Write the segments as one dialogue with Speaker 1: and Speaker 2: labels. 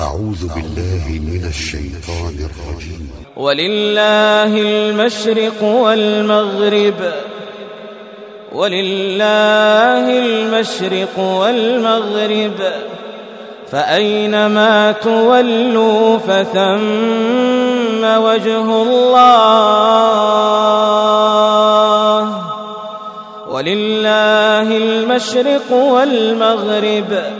Speaker 1: أعوذ بالله من الشيطان الرجيم.
Speaker 2: ولله المشرق والمغرب. ولله المشرق والمغرب. فأينما تولوا فثم وجه الله. ولله المشرق والمغرب.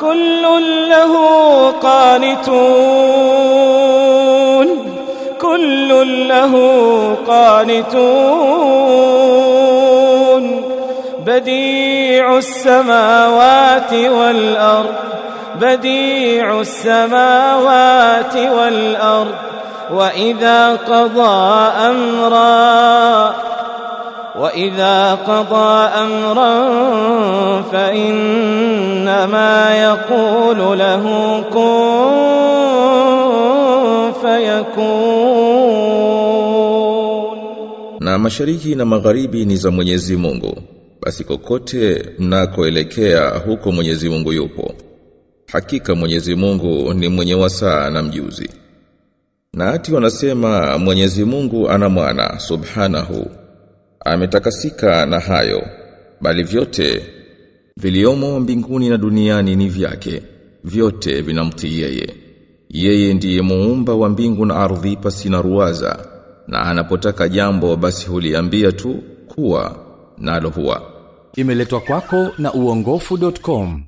Speaker 2: كل له قانتون. كل له قانتون. بديع السماوات والأرض بديع السماوات والأرض. وإذا قضى أمرا وإذا قضى أمرا فإنما يقول له كن فيكون
Speaker 3: Na mashariki na magharibi ni za Mwenyezi Mungu. Basi kokote mnakoelekea huko Mwenyezi Mungu yupo. Hakika Mwenyezi Mungu ni mwenye wasaa na mjuzi. Na ati wanasema Mwenyezi Mungu ana mwana subhanahu. Ametakasika na hayo. Bali vyote viliomo mbinguni na duniani ni vyake. Vyote vinamtii yeye. Yeye ndiye muumba wa mbingu na ardhi pasina ruwaza na anapotaka jambo basi huliambia tu kuwa nalo huwa.
Speaker 4: Imeletwa kwako na uongofu.com.